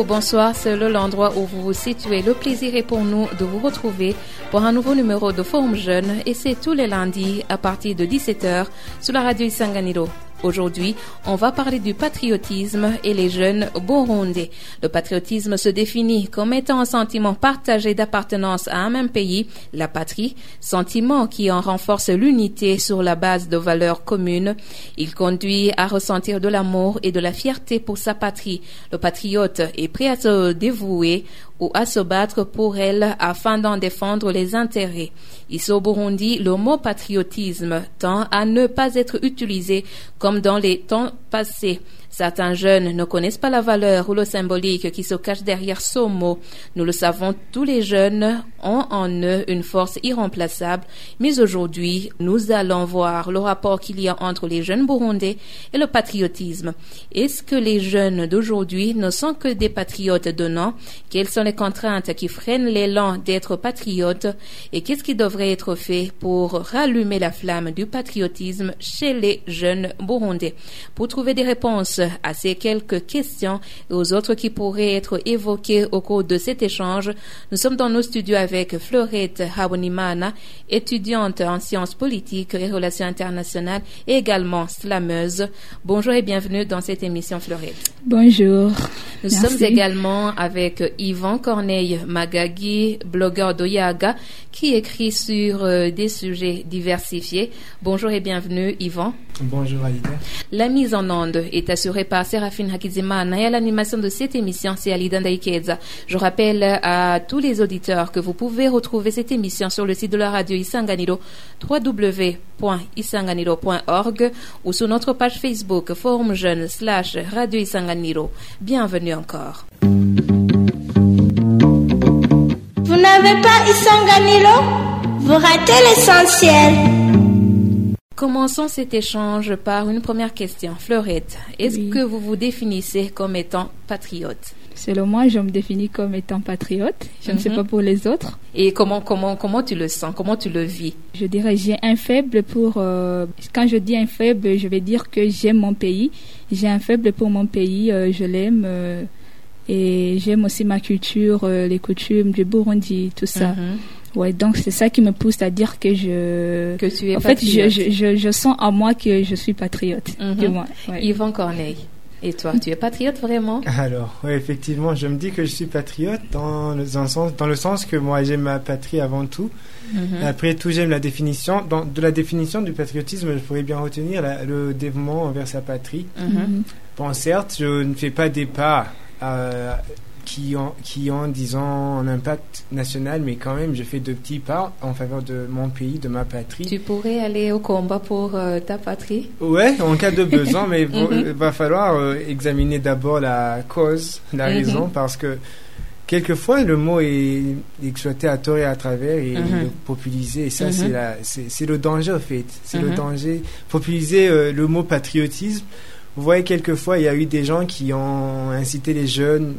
ou bonsoir, c'est l'endroit où vous vous situez. Le plaisir est pour nous de vous retrouver pour un nouveau numéro de Forum Jeune et c'est tous les lundis à partir de 17h sur la radio Isanganiro. Aujourd'hui, on va parler du patriotisme et les jeunes burundais. Le patriotisme se définit comme étant un sentiment partagé d'appartenance à un même pays, la patrie, sentiment qui en renforce l'unité sur la base de valeurs communes. Il conduit à ressentir de l'amour et de la fierté pour sa patrie. Le patriote est prêt à se dévouer ou à se battre pour elle afin d'en défendre les intérêts. Ici au Burundi, le mot patriotisme tend à ne pas être utilisé comme dans les temps passés. Certains jeunes ne connaissent pas la valeur ou le symbolique qui se cache derrière ce mot. Nous le savons, tous les jeunes ont en eux une force irremplaçable, mais aujourd'hui, nous allons voir le rapport qu'il y a entre les jeunes burundais et le patriotisme. Est-ce que les jeunes d'aujourd'hui ne sont que des patriotes de nom? Quelles sont contraintes qui freinent l'élan d'être patriote? Et qu'est-ce qui devrait être fait pour rallumer la flamme du patriotisme chez les jeunes burundais? Pour trouver des réponses à ces quelques questions et aux autres qui pourraient être évoquées au cours de cet échange, nous sommes dans nos studios avec Florette Hawonimana, étudiante en sciences politiques et relations internationales et également slameuse. Bonjour et bienvenue dans cette émission Florette. Bonjour. Nous sommes également avec Yvan Corneille Magagi, blogueur d'Oyaga, qui écrit sur euh, des sujets diversifiés. Bonjour et bienvenue Yvan. Bonjour Alida. La mise en onde est assurée par Séraphine Hakizimana et à l'animation de cette émission, c'est Alida Ndaikeza. Je rappelle à tous les auditeurs que vous pouvez retrouver cette émission sur le site de la radio Isanganiro, www.isanganiro.org ou sur notre page Facebook, Forum Jeune slash Radio Isanganiro. Bienvenue encore. Vous n'avez pas Isanganiro Vous ratez l'essentiel. Commençons cet échange par une première question. Fleurette, est-ce Oui. que vous vous définissez comme étant patriote? Selon moi, je me définis comme étant patriote. Je ne sais Mhm. pas pour les autres. Et comment, comment, comment tu le sens? Comment tu le vis? Je dirais j'ai un faible pour... euh, quand je dis un faible, je vais dire que j'aime mon pays. J'ai un faible pour mon pays. euh, je l'aime. euh, et j'aime aussi ma culture, euh, les coutumes du Burundi, tout ça. Mhm. Ouais, donc c'est ça qui me pousse à dire que je... Que tu es en fait, je, je, je, je sens en moi que je suis patriote. Mhm. Ouais. Yvan Corneille. Et toi, tu es patriote vraiment? Alors, ouais, effectivement, je me dis que je suis patriote dans le, dans le sens, dans le sens que moi j'aime ma patrie avant tout. Mhm. Après tout, j'aime la définition. Dans, de la définition du patriotisme, je pourrais bien retenir la- le dévouement envers sa patrie. Bon, certes, je ne fais pas des pas euh, qui, ont, qui ont, disons, un impact national, mais quand même, je fais de petits pas en faveur de mon pays, de ma patrie. Tu pourrais aller au combat pour euh, ta patrie? Ouais, en cas de besoin, mais il Mhm. va falloir euh, examiner d'abord la cause, la Mhm. raison, parce que quelquefois le mot est exploité à tort et à travers et Mhm. populisé. Et ça, c'est le danger, en fait. C'est le danger. Populiser euh, le mot patriotisme. Vous voyez, quelquefois, il y a eu des gens qui ont incité les jeunes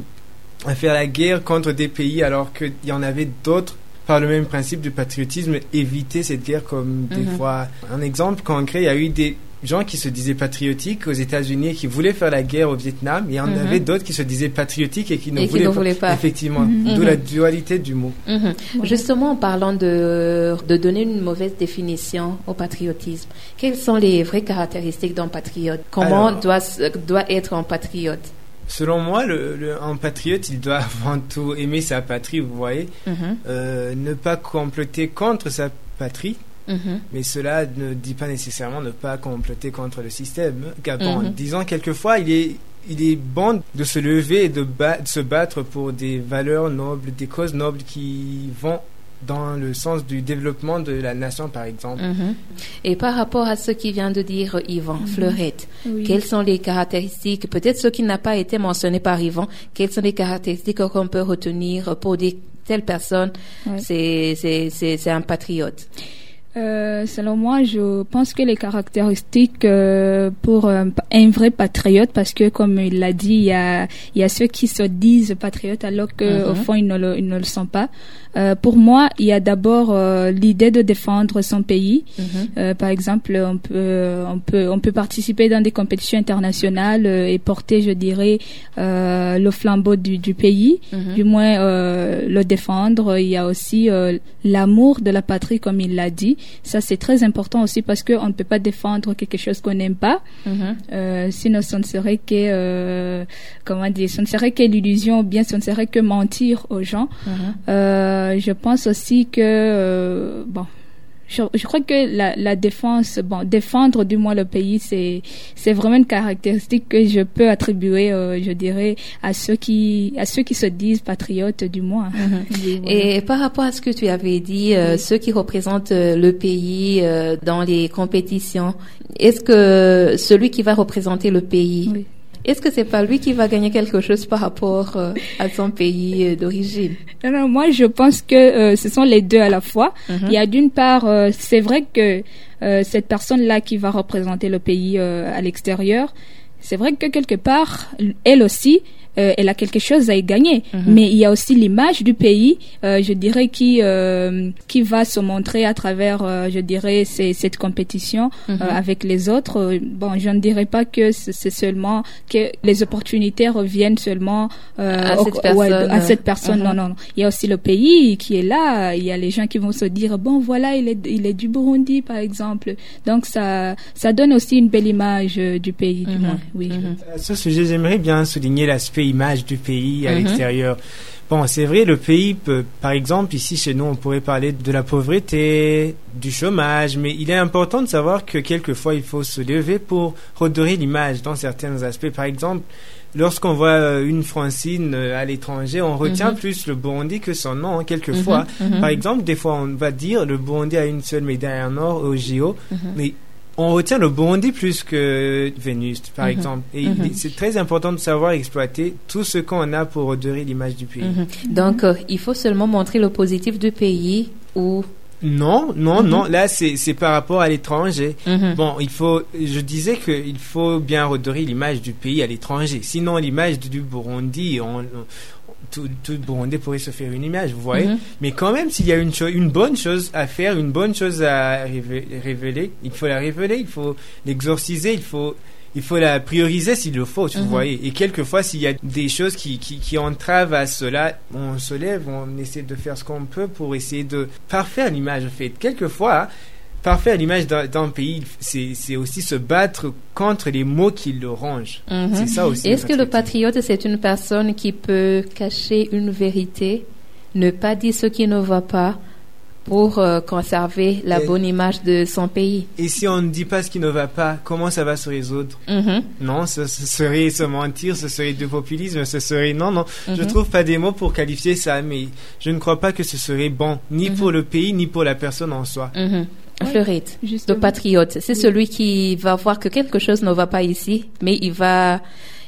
à faire la guerre contre des pays alors qu'il y en avait d'autres par le même principe du patriotisme, éviter cette guerre comme des Mhm. fois. Un exemple concret, il y a eu des gens qui se disaient patriotiques aux États-Unis et qui voulaient faire la guerre au Vietnam, et il y en Mhm. avait d'autres qui se disaient patriotiques et qui ne, Et qui voulaient, ne pas. voulaient pas. Effectivement, Mhm. d'où la dualité du mot. Mhm. Justement, en parlant de, de donner une mauvaise définition au patriotisme, quelles sont les vraies caractéristiques d'un patriote? Comment Alors- doit, doit être un patriote? Selon moi, le, le- un patriote, il doit avant tout aimer sa patrie, vous voyez, Mhm. euh, ne pas comploter contre sa patrie, Mhm. Mais cela ne dit pas nécessairement ne pas comploter contre le système. Car bon, Mhm. disons quelquefois, il est, il est bon de se lever et de, ba- de se battre pour des valeurs nobles, des causes nobles qui vont dans le sens du développement de la nation, par exemple. Mhm. Et par rapport à ce qui vient de dire Yvan, Fleurette, Oui. quelles sont les caractéristiques, peut-être ce qui n'a pas été mentionné par Yvan, quelles sont les caractéristiques qu'on peut retenir pour dire telle personne, Ouais. c'est, c'est, c'est, c'est un patriote Euh, selon moi, je pense que les caractéristiques euh, pour un, un, vrai patriote, parce que comme il l'a dit, il y a, il y a ceux qui se disent patriotes alors qu'au au fond ils ne, le, ils ne le sont pas. Euh, pour moi, il y a d'abord euh, l'idée de défendre son pays. Euh, par exemple, on peut, on peut, on peut participer dans des compétitions internationales et porter, je dirais, le flambeau du, du pays, du moins le défendre. Il y a aussi l'amour de la patrie, comme il l'a dit. Ça, c'est très important aussi parce qu'on ne peut pas défendre quelque chose qu'on n'aime pas. sinon, ce ne serait que, comment dire, ce ne serait que l'illusion, bien ce ne serait que mentir aux gens. Euh, je pense aussi que euh, bon, je, je, crois que la, la, défense, bon, défendre du moins le pays, c'est c'est vraiment une caractéristique que je peux attribuer, euh, je dirais, à ceux qui à ceux qui se disent patriotes du moins. Mhm. Et par rapport à ce que tu avais dit, euh, ceux qui représentent euh, le pays dans les compétitions, est-ce que celui qui va représenter le pays oui. Est-ce que c'est pas lui qui va gagner quelque chose par rapport euh, à son pays euh, d'origine? Non, non, moi je pense que euh, ce sont les deux à la fois. Mhm. Il y a d'une part, c'est vrai que cette personne-là qui va représenter le pays à l'extérieur, c'est vrai que quelque part, elle aussi, euh, elle a quelque chose à y gagner. Mhm. Mais il y a aussi l'image du pays, euh, je dirais, qui euh, qui va se montrer à travers, euh, je dirais, ces, cette compétition Mhm. euh, avec les autres. Bon, je ne dirais pas que c'est seulement que les opportunités reviennent seulement euh, À au- cette ouais, personne. à cette personne. Mhm. Non, non, non. Il y a aussi le pays qui est là. Il y a les gens qui vont se dire bon, voilà, il est il est du Burundi, par exemple. Donc ça ça donne aussi une belle image du pays, du moins. Oui. À ce sujet, j'aimerais bien souligner l'aspect image du pays à Mhm. l'extérieur. Bon, c'est vrai, le pays peut, par exemple, ici chez nous, on pourrait parler de la pauvreté, du chômage, mais il est important de savoir que quelquefois il faut se lever pour redorer l'image dans certains aspects. Par exemple, lorsqu'on voit euh, une Francine euh, à l'étranger, on retient Mhm. plus le Burundi que son nom, hein, quelquefois. Mhm. Par exemple, des fois, on va dire le Burundi a une seule médaille en or au JO, mais on retient le Burundi plus que Vénus, par Mhm. exemple. Et Mhm. c'est très important de savoir exploiter tout ce qu'on a pour redorer l'image du pays. Mhm. Donc, euh, il faut seulement montrer le positif du pays ou... Non, non, non. Là, c'est par rapport à l'étranger. Bon, il faut. Je disais qu'il faut bien redorer l'image du pays à l'étranger. Sinon, l'image du du Burundi, on, on- tout, tout Burundi pourrait se faire une image, vous voyez. Mhm. Mais quand même, s'il y a une, une bonne chose à faire, une bonne chose à révé- révéler, il faut la révéler, il faut l'exorciser, il faut, il faut la prioriser s'il le faut, tu Mhm. vois. Et quelquefois, s'il y a des choses qui, qui, qui entravent à cela, on se lève, on essaie de faire ce qu'on peut pour essayer de parfaire l'image, en fait. Quelquefois, parfaire l'image d'un pays, c'est aussi se battre contre les mots qui le rongent. Mhm. C'est ça aussi. Est-ce que le patriote, c'est une personne qui peut cacher une vérité, ne pas dire ce qui ne va pas pour euh, conserver la Et- bonne image de son pays? Et si on ne dit pas ce qui ne va pas, comment ça va se résoudre? Mhm. Non, ce, ce serait se mentir, ce serait du populisme, ce serait... Non, non, je Mhm. trouve pas des mots pour qualifier ça, mais je ne crois pas que ce serait bon, ni pour le pays, ni pour la personne en soi. Fleurette, le patriote, c'est celui qui va voir que quelque chose ne va pas ici, mais il va,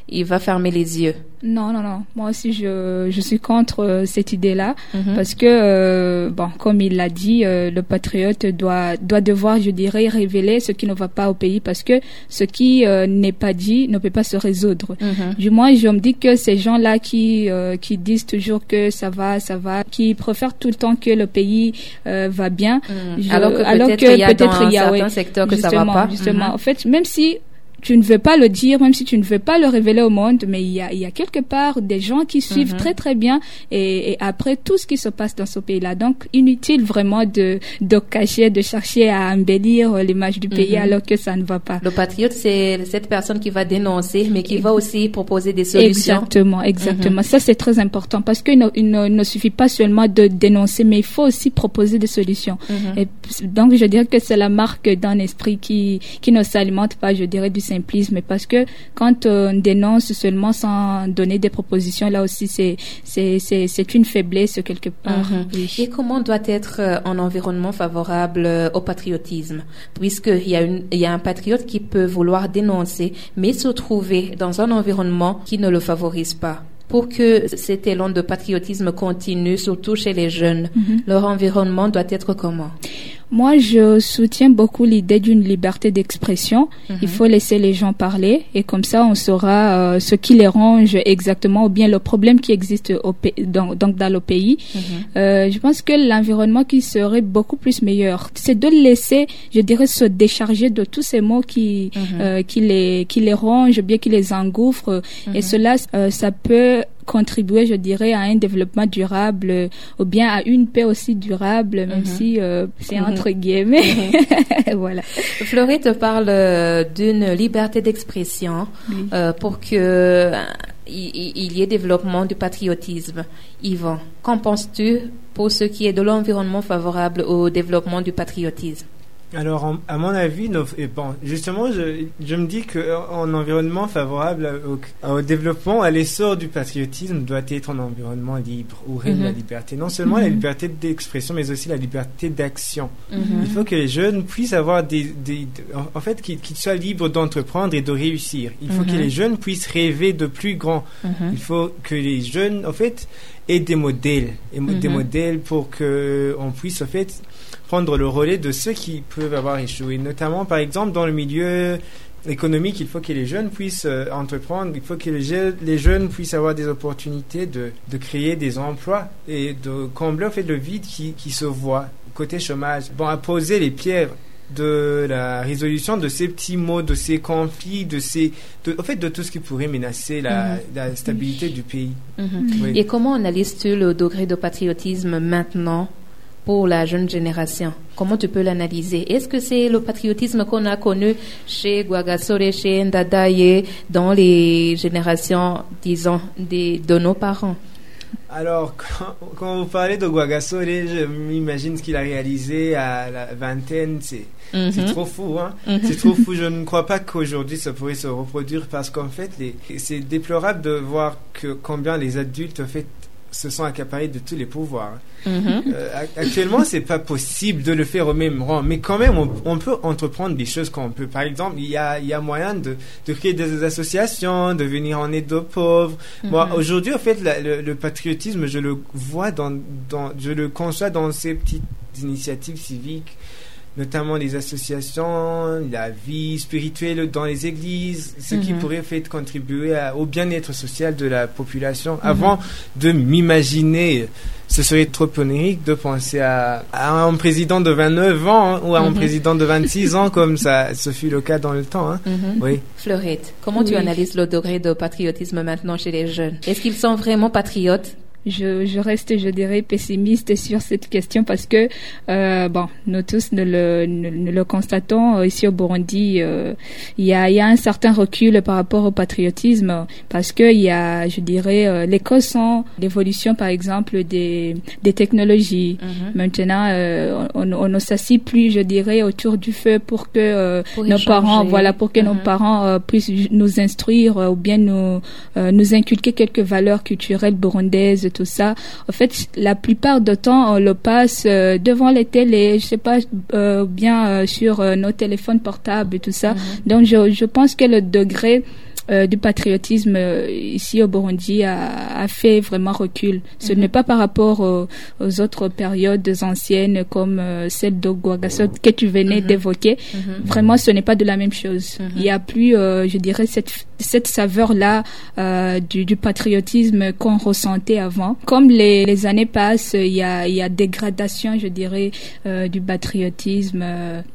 il va fermer les yeux. Non, non, non. Moi aussi, je, je suis contre euh, cette idée-là. Mhm. Parce que, euh, bon, comme il l'a dit, euh, le patriote doit, doit devoir, je dirais, révéler ce qui ne va pas au pays parce que ce qui euh, n'est pas dit ne peut pas se résoudre. Mhm. Du moins, je me dis que ces gens-là qui, qui disent toujours que ça va, ça va, qui préfèrent tout le temps que le pays va bien, Mhm. je- alors que alors peut-être que qu'il y a peut-être dans il y a, certains ouais, secteurs que ça va pas. Justement, en fait, même si tu ne veux pas le dire, même si tu ne veux pas le révéler au monde, mais il y a, il y a quelque part des gens qui suivent Mhm. très très bien et, et après tout ce qui se passe dans ce pays-là. Donc, inutile vraiment de, de cacher, de chercher à embellir l'image du pays Mhm. alors que ça ne va pas. Le patriote, c'est cette personne qui va dénoncer, mais qui va aussi proposer des solutions. Exactement, exactement. Ça, c'est très important parce qu'il ne, ne, suffit pas seulement de dénoncer, mais il faut aussi proposer des solutions. Mhm. Et donc, je dirais que c'est la marque d'un esprit qui, qui ne s'alimente pas, je dirais, du simplisme. Parce que quand on dénonce seulement sans donner des propositions, là aussi, c'est, c'est, une faiblesse quelque part. Mhm. Oui. Et comment doit être euh, un environnement favorable euh, au patriotisme? Puisqu'il y, a une- il y a un patriote qui peut vouloir dénoncer, mais se trouver dans un environnement qui ne le favorise pas. Pour que cet élan de patriotisme continue, surtout chez les jeunes, Mhm. leur environnement doit être comment? Moi, je soutiens beaucoup l'idée d'une liberté d'expression. Il Mhm. faut laisser les gens parler et comme ça, on saura euh, ce qui les range exactement ou bien le problème qui existe au dans, donc dans le pays. Mhm. Euh, je pense que l'environnement qui serait beaucoup plus meilleur, c'est de laisser, je dirais, se décharger de tous ces mots qui Mhm. euh, qui les qui les rongent, bien qui les engouffrent. Et cela, ça peut contribuer, je dirais, à un développement durable euh, ou bien à une paix aussi durable, même Mhm. si euh, c'est Mhm. entre guillemets. voilà. Fleury te parle euh, d'une liberté d'expression Oui. euh, pour que euh, il y ait développement du patriotisme. Yvan, qu'en penses-tu pour ce qui est de l'environnement favorable au développement du patriotisme? Alors, en- à mon avis, nos- et bon, justement, je, je me dis qu'un environnement favorable au, au développement, à l'essor du patriotisme, doit être un environnement libre, où règne Mhm. la liberté. Non seulement la Mhm. liberté d'expression, mais aussi la liberté d'action. Il Mhm. faut que les jeunes puissent avoir des, des- en- fait, qu'ils soient libres d'entreprendre et de réussir. Il faut Mhm. que les jeunes puissent rêver de plus grand. Mhm. Il faut que les jeunes, en fait, aient des modèles, et des Mhm. modèles pour que on puisse, en fait, prendre le relais de ceux qui peuvent avoir échoué. Notamment, par exemple, dans le milieu économique, il faut que les jeunes puissent euh, entreprendre, il faut que les, je- les jeunes puissent avoir des opportunités de, de créer des emplois et de combler, en fait, le vide qui, qui se voit côté chômage. Bon, à poser les pierres de la résolution de ces petits mots, de ces conflits, de ces, de, en fait, de tout ce qui pourrait menacer la, Mhm. la stabilité du pays. Mhm. Oui. Et comment analyses-tu le degré de patriotisme maintenant pour la jeune génération Comment tu peux l'analyser? Est-ce que c'est le patriotisme qu'on a connu chez Guagasore, chez Ndadaye, dans les générations, disons, des, de nos parents? Alors, quand, quand vous parlez de Guagasore, je m'imagine ce qu'il a réalisé à la vingtaine, c'est Mhm. trop fou, hein? Mhm. C'est trop fou. Je ne crois pas qu'aujourd'hui ça pourrait se reproduire parce qu'en fait, c'est déplorable de voir que combien les adultes en fait se sont accaparés de tous les pouvoirs. Mhm. Euh, ac- actuellement, c'est pas possible de le faire au même rang, mais quand même, on, on peut entreprendre des choses qu'on peut. Par exemple, il y a, il y a moyen de, de créer des associations, de venir en aide aux pauvres. Moi, Mhm. aujourd'hui, en fait, la- le, le patriotisme, je le vois dans, dans, je le conçois dans ces petites initiatives civiques notamment les associations, la vie spirituelle dans les églises, ce qui Mhm. pourrait en fait contribuer à- au bien-être social de la population. Mhm. Avant de m'imaginer, ce serait trop onirique de penser à, à un président de 29 ans hein, ou à un Mhm. président de 26 ans comme ça ce fut le cas dans le temps. hein. Mhm. Oui. Fleurette, comment tu analyses le degré de patriotisme maintenant chez les jeunes? Est-ce qu'ils sont vraiment patriotes? Je, je reste, je dirais, pessimiste sur cette question parce que, euh, bon, nous tous nous le, nous, nous le constatons euh, ici au Burundi, euh, il y, a, y a un certain recul par rapport au patriotisme parce que il y a, je dirais, euh, les causes sont l'évolution, par exemple, des, des technologies. Mhm. Maintenant, euh, on, on ne s'assit plus, je dirais, autour du feu pour que Pour nos échanger. parents, voilà, pour que nos Mhm. parents puissent nous instruire ou bien nous euh, nous inculquer quelques valeurs culturelles burundaises, tout ça. En fait, la plupart du temps, on le passe euh, devant les télés, je sais pas, euh, bien euh, sur euh, nos téléphones portables et tout ça. Mhm. Donc, je, je pense que le degré euh, du patriotisme euh, ici au Burundi a, a fait vraiment recul. Ce Mhm. n'est pas par rapport aux, aux autres périodes anciennes comme euh, celle de Guagasot que tu venais Mhm. d'évoquer. Mhm. Vraiment, ce n'est pas de la même chose. Il y a plus, je dirais, cette, cette saveur-là du, du patriotisme qu'on ressentait avant. Comme les, les années passent, il y a, il y a dégradation, je dirais, du patriotisme.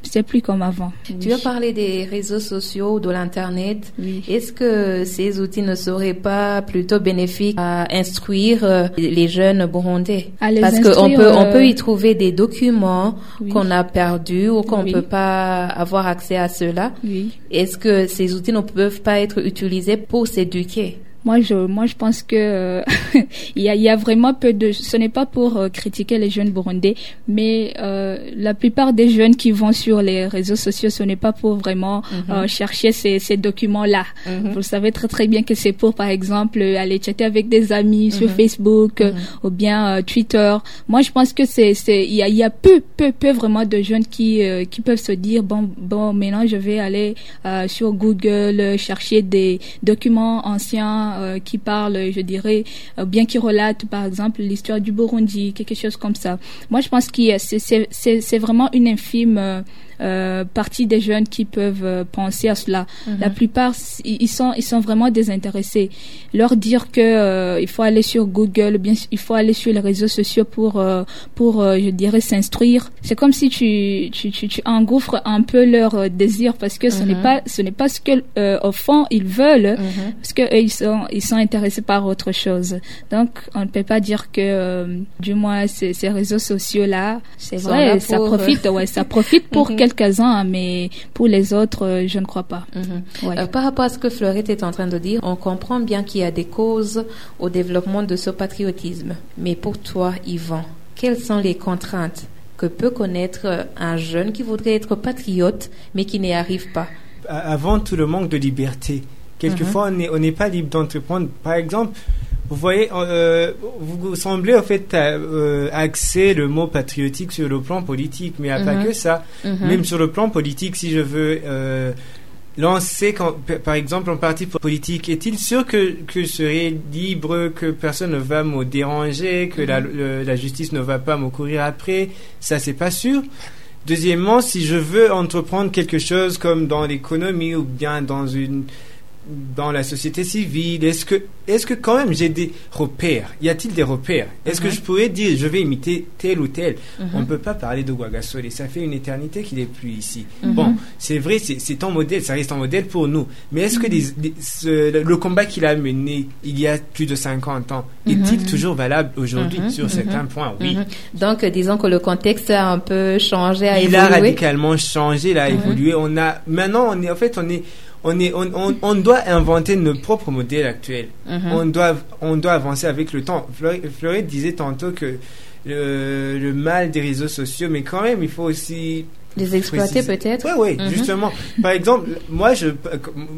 C'est plus comme avant. Tu as parlé des réseaux sociaux, de l'Internet. Oui. Est-ce que ces outils ne seraient pas plutôt bénéfiques à instruire euh, les jeunes burundais les Parce qu'on peut, on euh, peut y trouver des documents Oui. qu'on a perdus ou qu'on Oui. peut pas avoir accès à cela. Oui. Est-ce que ces outils ne peuvent pas être utilisés pour s'éduquer? Moi, je, moi, je pense que euh, il y a, il y a vraiment peu de. Ce n'est pas pour euh, critiquer les jeunes burundais, mais euh, la plupart des jeunes qui vont sur les réseaux sociaux, ce n'est pas pour vraiment euh, chercher ces, ces documents-là. Mhm. Vous savez très très bien que c'est pour, par exemple, aller chatter avec des amis sur Mhm. Facebook Mhm. ou bien Twitter. Moi, je pense que c'est, c'est, il y a, il y a peu, peu, peu vraiment de jeunes qui, euh, qui peuvent se dire bon, bon, maintenant je vais aller euh, sur Google chercher des documents anciens euh, qui parle, je dirais, euh, bien qui relate par exemple l'histoire du Burundi, quelque chose comme ça. Moi, je pense que c'est vraiment une infime euh, partie des jeunes qui peuvent euh, penser à cela. Mhm. La plupart, ils sont, ils sont vraiment désintéressés. Leur dire que euh, il faut aller sur Google, bien, il faut aller sur les réseaux sociaux pour, pour, je dirais, s'instruire. C'est comme si tu, tu, tu, tu, engouffres un peu leur désir parce que ce n'est mhm. pas, ce n'est pas ce que au fond ils veulent, mhm. parce que eux, ils sont, ils sont intéressés par autre chose. Donc, on ne peut pas dire que, du moins, ces, ces réseaux sociaux là, c'est vrai, ça profite, ouais, ça profite pour quelques-uns, mais pour les autres, euh, je ne crois pas. Mhm. Euh, par rapport à ce que Fleurette est en train de dire, on comprend bien qu'il y a des causes au développement de ce patriotisme. Mais pour toi, Yvan, quelles sont les contraintes que peut connaître un jeune qui voudrait être patriote, mais qui n'y arrive pas? Avant tout, le manque de liberté. Quelquefois, mhm. on n'est pas libre d'entreprendre. Par exemple, vous voyez, euh, vous semblez en fait euh, axer le mot patriotique sur le plan politique, mais il n'y a pas mhm. que ça. Mhm. Même sur le plan politique, si je veux euh, lancer, quand, par exemple, un parti politique, est-il sûr que, que je serai libre, que personne ne va me déranger, que la, mhm. la, justice ne va pas me courir après? Ça, c'est pas sûr. Deuxièmement, si je veux entreprendre quelque chose comme dans l'économie ou bien dans une dans la société civile Est-ce que, est-ce que quand même j'ai des repères? Y a-t-il des repères? Est-ce que mhm. je pourrais dire je vais imiter tel ou tel? Mhm. On ne peut pas parler de Guagasole. Ça fait une éternité qu'il n'est plus ici. Mhm. Bon, c'est vrai, c'est un modèle, ça reste un modèle pour nous. Mais est-ce que le combat qu'il a mené il y a plus de 50 ans est-il toujours valable aujourd'hui sur certains points? Oui. Donc, disons que le contexte a un peu changé, a il a radicalement changé, il a évolué. On a maintenant, on est en fait, on est on, est, on, on, doit inventer nos propres modèles actuels. Mhm. on, doit, on doit avancer avec le temps. Fleury disait tantôt que le, le, mal des réseaux sociaux, mais quand même, il faut aussi les exploiter peut-être Oui, oui, mhm. justement. Par exemple, moi, je,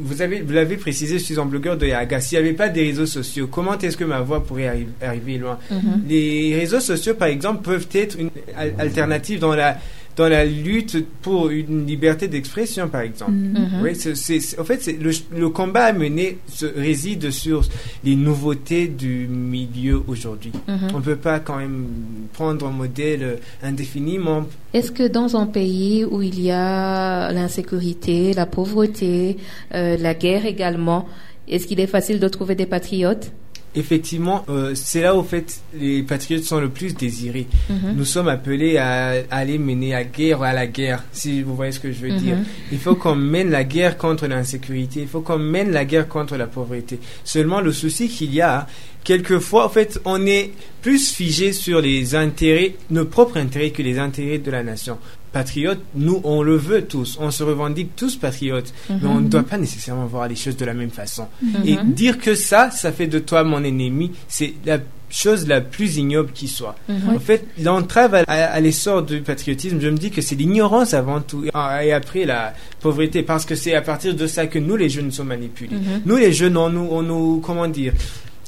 vous avez, vous l'avez précisé, je suis un blogueur de Yaga. S'il n'y avait pas des réseaux sociaux, comment est-ce que ma voix pourrait arriver loin? Mhm. Les réseaux sociaux, par exemple, peuvent être une alternative dans la dans la lutte pour une liberté d'expression, par exemple. Mm-hmm. Oui, c'est, en fait, le, le, combat à mener se, réside sur les nouveautés du milieu aujourd'hui. Mm-hmm. On ne peut pas quand même prendre un modèle indéfiniment. Est-ce que dans un pays où il y a l'insécurité, la pauvreté, euh, la guerre également, est-ce qu'il est facile de trouver des patriotes? Effectivement, euh, c'est là où fait les patriotes sont le plus désirés. Mhm. Nous sommes appelés à, aller mener à guerre à la guerre, si vous voyez ce que je veux dire. Mhm. Il faut qu'on mène la guerre contre l'insécurité, il faut qu'on mène la guerre contre la pauvreté. Seulement le souci qu'il y a, quelquefois, en fait, on est plus figé sur les intérêts, nos propres intérêts que les intérêts de la nation patriotes, nous, on le veut tous. On se revendique tous patriotes. Mais on ne mhm. doit pas nécessairement voir les choses de la même façon. Mhm. Et dire que ça, ça fait de toi mon ennemi, c'est la chose la plus ignoble qui soit. Mhm. En fait, l'entrave à, à, l'essor du patriotisme, je me dis que c'est l'ignorance avant tout et après la pauvreté parce que c'est à partir de ça que nous les jeunes sommes manipulés. Nous les jeunes, on nous, on nous, comment dire,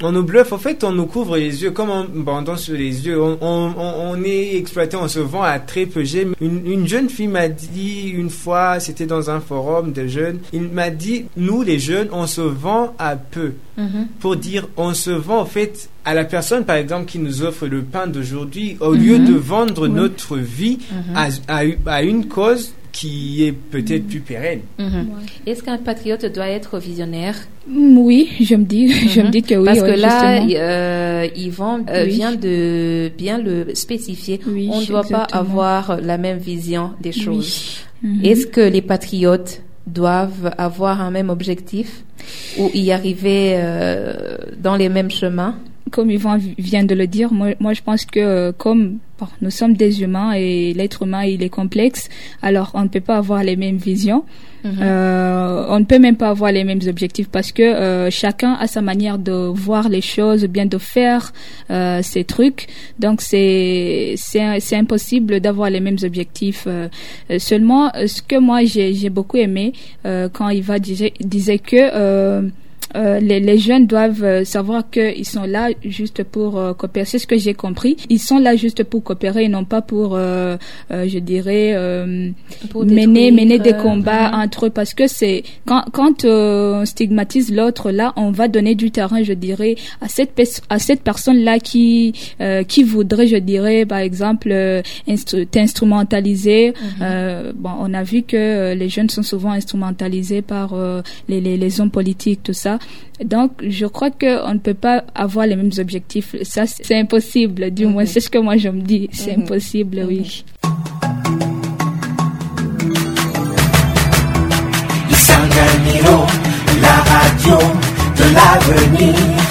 on nous bluffe, en fait, on nous couvre les yeux comme un bandant sur les yeux. On, est exploité, on se vend à très peu. Une, une jeune fille m'a dit une fois, c'était dans un forum de jeunes, il m'a dit, nous les jeunes, on se vend à peu. Mm-hmm. Pour dire, on se vend en fait à la personne, par exemple, qui nous offre le pain d'aujourd'hui, au lieu mm-hmm. de vendre notre vie à, à une cause qui est peut-être plus pérenne. Mhm. Est-ce qu'un patriote doit être visionnaire mm, Oui, je me dis, je me dis que oui. Parce que là, euh, Yvan euh, vient de bien le spécifier. On ne doit pas avoir la même vision des choses. Mhm. Est-ce que les patriotes doivent avoir un même objectif ou y arriver euh, dans les mêmes chemins? Comme Yvan vient de le dire, moi, moi je pense que euh, comme nous sommes des humains et l'être humain il est complexe, alors on ne peut pas avoir les mêmes visions. Mhm. Euh, on ne peut même pas avoir les mêmes objectifs parce que euh, chacun a sa manière de voir les choses, bien de faire euh, ses trucs. Donc c'est c'est impossible d'avoir les mêmes objectifs. Euh, seulement, ce que moi j'ai beaucoup aimé quand Yvan disait, disait que euh, les, les, jeunes doivent euh, savoir qu'ils sont là juste pour euh, coopérer. C'est ce que j'ai compris. Ils sont là juste pour coopérer et non pas pour, je dirais, mener mener des combats entre eux. Parce que c'est quand quand on stigmatise l'autre là, on va donner du terrain, je dirais, à cette à cette personne là qui qui voudrait, je dirais, par exemple, t'instrumentaliser. Mhm. bon, on a vu que les jeunes sont souvent instrumentalisés par les, les, les hommes politiques, tout ça. Donc, je crois qu'on ne peut pas avoir les mêmes objectifs. Ça, c'est impossible. Du moins, mhm. c'est ce que moi je me dis. C'est mhm. impossible, oui. la radio de l'avenir.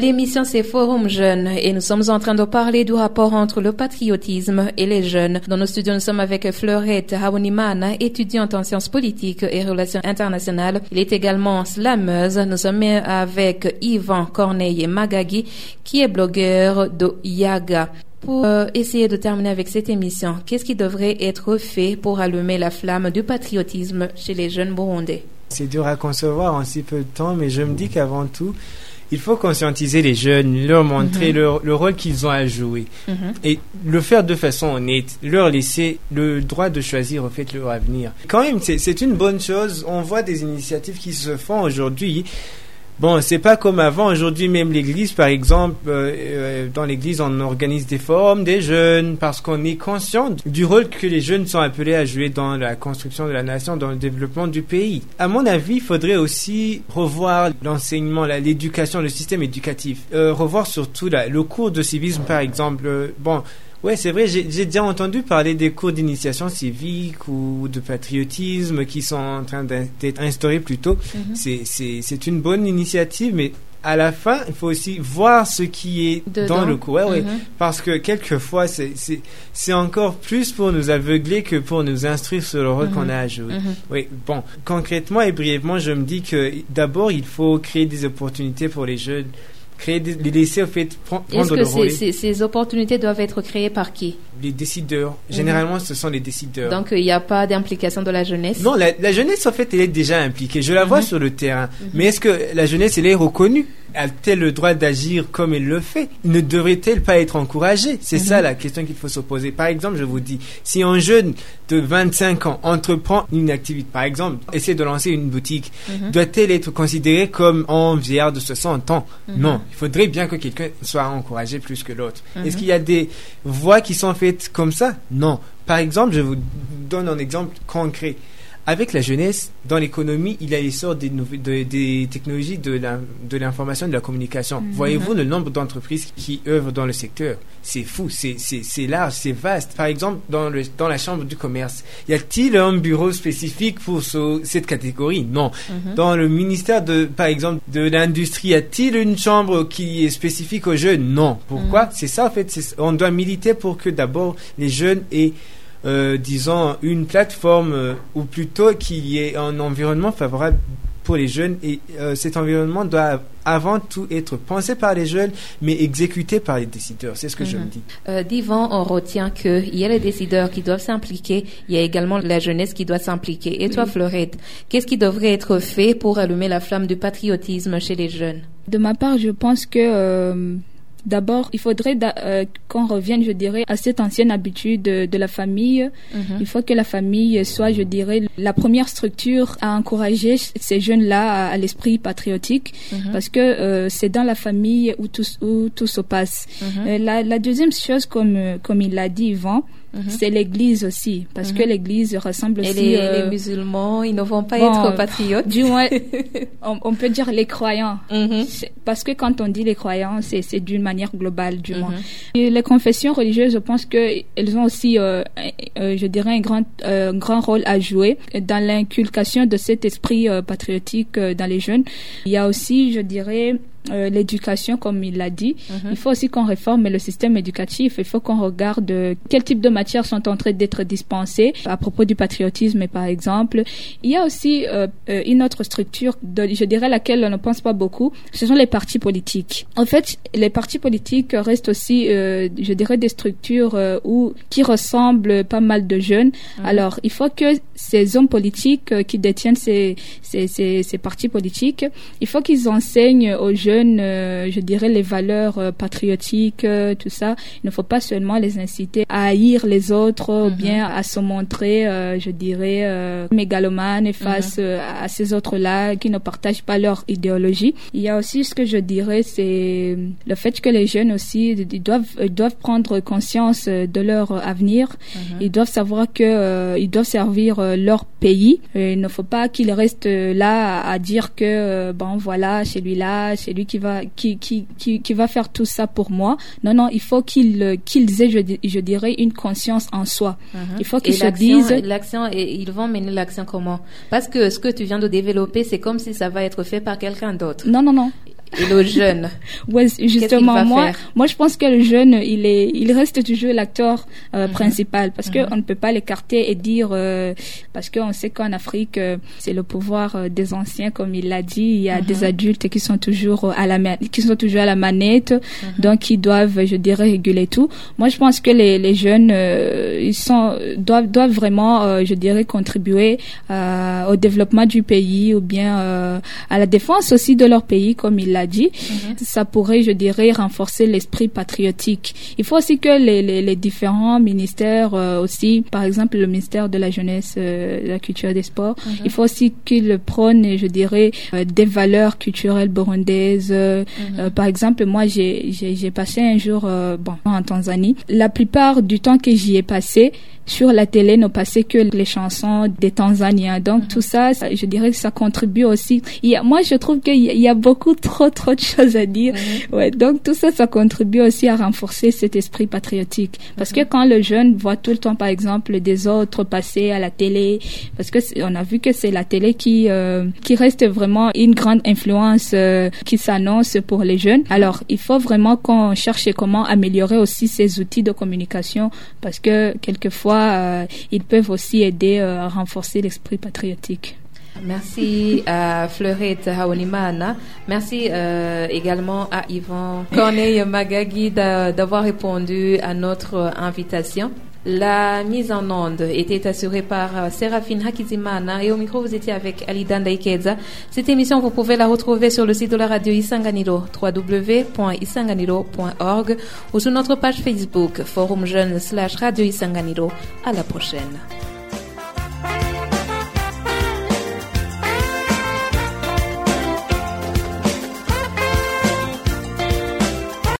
L'émission c'est Forum Jeune et nous sommes en train de parler du rapport entre le patriotisme et les jeunes. Dans nos studios, nous sommes avec Fleurette Haounimana, étudiante en sciences politiques et relations internationales. Il est également slameuse. Nous sommes avec Yvan Corneille Magagi, qui est blogueur de Yaga. Pour euh, essayer de terminer avec cette émission, qu'est-ce qui devrait être fait pour allumer la flamme du patriotisme chez les jeunes burundais? C'est dur à concevoir en si peu de temps, mais je me dis qu'avant tout, il faut conscientiser les jeunes, leur montrer mhm. le rôle qu'ils ont à jouer mhm. et le faire de façon honnête, leur laisser le droit de choisir en fait leur avenir. Quand même, c'est une bonne chose. On voit des initiatives qui se font aujourd'hui Bon, c'est pas comme avant. Aujourd'hui, même l'église, par exemple, euh, euh, dans l'église, on organise des forums des jeunes parce qu'on est conscient du rôle que les jeunes sont appelés à jouer dans la construction de la nation, dans le développement du pays. À mon avis, il faudrait aussi revoir l'enseignement, l'éducation, le système éducatif. Euh, revoir surtout le cours de civisme, par exemple. bon, Ouais, c'est vrai, j'ai déjà entendu parler des cours d'initiation civique ou de patriotisme qui sont en train d'être instaurés plus tôt. Mhm. C'est une bonne initiative, mais à la fin, il faut aussi voir ce qui est dans le cours. Ouais, mhm. Parce que quelquefois, c'est encore plus pour nous aveugler que pour nous instruire sur le rôle qu'on mhm. a à jouer. Oui, bon, concrètement et brièvement, je me dis que d'abord, il faut créer des opportunités pour les jeunes créer les laisser au fait prendre. Est-ce que ces, opportunités doivent être créées par qui? Les décideurs. Généralement, ce sont les décideurs. Donc, il n'y a pas d'implication de la jeunesse? Non, la, jeunesse, en fait, elle est déjà impliquée. Je la vois mhm. sur le terrain. Mhm. Mais est-ce que la jeunesse, elle est reconnue? A-t-elle le droit d'agir comme elle le fait? Ne devrait-elle pas être encouragée? C'est ça mhm. la question qu'il faut se poser. Par exemple, je vous dis, si un jeune de 25 ans entreprend une activité, par exemple, essaie de lancer une boutique, mhm. doit-elle être considérée comme un vieillard de 60 ans? Mhm. Non, il faudrait bien que quelqu'un soit encouragé plus que l'autre. Est-ce qu'il y a des voies qui sont faites comme ça Non. Par exemple, je vous donne un exemple concret. Avec la jeunesse, dans l'économie, il y a l'essor des, des technologies de l'information et de la communication. Mhm. Voyez-vous le nombre d'entreprises qui œuvrent dans le secteur? C'est fou, c'est large, c'est vaste. Par exemple, dans, le, dans la chambre du commerce, y a-t-il un bureau spécifique pour cette catégorie? Non. Mhm. Dans le ministère, de, par exemple, de l'industrie, y a-t-il une chambre qui est spécifique aux jeunes? Non. Pourquoi? Mhm. C'est ça, en fait. On doit militer pour que d'abord les jeunes aient euh, disons, une plateforme, euh, ou plutôt qu'il y ait un environnement favorable pour les jeunes. Et euh, cet environnement doit avant tout être pensé par les jeunes, mais exécuté par les décideurs. C'est ce que je me mhm. dis. Euh, Divan, on retient qu'il y a les décideurs qui doivent s'impliquer, il y a également la jeunesse qui doit s'impliquer. Et toi, Florette, qu'est-ce qui devrait être fait pour allumer la flamme du patriotisme chez les jeunes? De ma part, je pense que... D'abord, il faudrait euh, qu'on revienne, je dirais, à cette ancienne habitude de, la famille. Mhm. Il faut que la famille soit, je dirais, la première structure à encourager ces jeunes-là à, l'esprit patriotique, mhm. parce que euh, c'est dans la famille où tout, où tout se passe. Mhm. Euh, la, la, deuxième chose, comme, comme il l'a dit Yvan, Mhm. C'est l'Église aussi, parce que mhm. l'Église ressemble aussi. Et les, euh, musulmans, ils ne vont pas être patriotes. Du moins, on, peut dire les croyants, mhm. parce que quand on dit les croyants, c'est d'une manière globale, du moins. Et les confessions religieuses, je pense que elles ont aussi, euh, euh, je dirais, un grand, un grand rôle à jouer dans l'inculcation de cet esprit patriotique dans les jeunes. Il y a aussi, je dirais, euh, l'éducation, comme il l'a dit. Mhm. Il faut aussi qu'on réforme le système éducatif. Il faut qu'on regarde euh, quel type de matières sont en train d'être dispensées à propos du patriotisme, par exemple. Il y a aussi euh, une autre structure, de, je dirais laquelle on ne pense pas beaucoup. Ce sont les partis politiques. En fait, les partis politiques restent aussi, je dirais, des structures où qui ressemblent pas mal de jeunes. Mhm. Alors, il faut que ces hommes politiques qui détiennent ces, ces, ces, ces partis politiques, il faut qu'ils enseignent aux jeunes euh, je dirais, les valeurs euh, patriotiques, euh, tout ça. Il ne faut pas seulement les inciter à haïr les autres ou mhm. bien à se montrer, je dirais, mégalomanes face mhm. à ces autres-là qui ne partagent pas leur idéologie. Il y a aussi ce que je dirais, c'est le fait que les jeunes aussi ils doivent doivent prendre conscience de leur avenir. Mhm. Ils doivent savoir que ils doivent servir leur pays. il ne faut pas qu'ils restent là à, dire que bon voilà, chez lui là, chez lui qui va qui, qui, qui, qui va faire tout ça pour moi. Non, non, il faut qu'ils qu'ils aient, je, je, dirais, une conscience en soi. Mhm. Il faut qu'ils se disent l'action et ils vont mener l'action comment? Parce que ce que tu viens de développer, c'est comme si ça va être fait par quelqu'un d'autre. Non, non, non et le jeune. ouais, justement, moi, moi, je pense que le jeune, il est, il reste toujours l'acteur euh, mhm. principal parce que mhm. on ne peut pas l'écarter et dire euh, parce qu'on sait qu'en Afrique, euh, c'est le pouvoir des anciens, comme il l'a dit. Il y a des mhm. adultes qui sont toujours à la, qui sont toujours à la manette, donc qui doivent, je dirais, réguler tout. Moi, je pense que les, les jeunes, ils sont doivent doivent vraiment, je dirais, contribuer au développement du pays ou bien à la défense aussi de leur pays, comme il l'a dit, mhm. ça pourrait, je dirais, renforcer l'esprit patriotique. Il faut aussi que les, les, les différents ministères euh, aussi, par exemple le ministère de la jeunesse, euh, de la culture et des sports, mhm. il faut aussi qu'ils prônent, je dirais, euh, des valeurs culturelles burundaises. Mhm. par exemple, moi, j'ai passé un jour bon, en Tanzanie. La plupart du temps que j'y ai passé, sur la télé ne passaient que les chansons des Tanzaniens. Donc tout ça, je dirais que ça contribue aussi. Il y a, moi, je trouve qu'il y a beaucoup trop trop de choses à dire. Ouais, donc tout ça, ça contribue aussi à renforcer cet esprit patriotique. Parce que quand le jeune voit tout le temps, par exemple, des autres passer à la télé, parce que on a vu que c'est la télé qui euh, qui reste vraiment une grande influence euh, qui s'annonce pour les jeunes. Alors il faut vraiment qu'on cherche comment améliorer aussi ces outils de communication, parce que quelquefois euh, ils peuvent aussi aider euh, à renforcer l'esprit patriotique. Merci à Fleurette Haonimana. Merci euh, également à Yvan Corneille Magagi d'avoir répondu à notre invitation. La mise en onde était assurée par Séraphine Hakizimana et au micro vous étiez avec Alidanda Ikeza. Cette émission vous pouvez la retrouver sur le site de la radio Isanganiro www.isanganiro.org ou sur notre page Facebook Forum Jeune slash Radio Isanganiro. À la prochaine.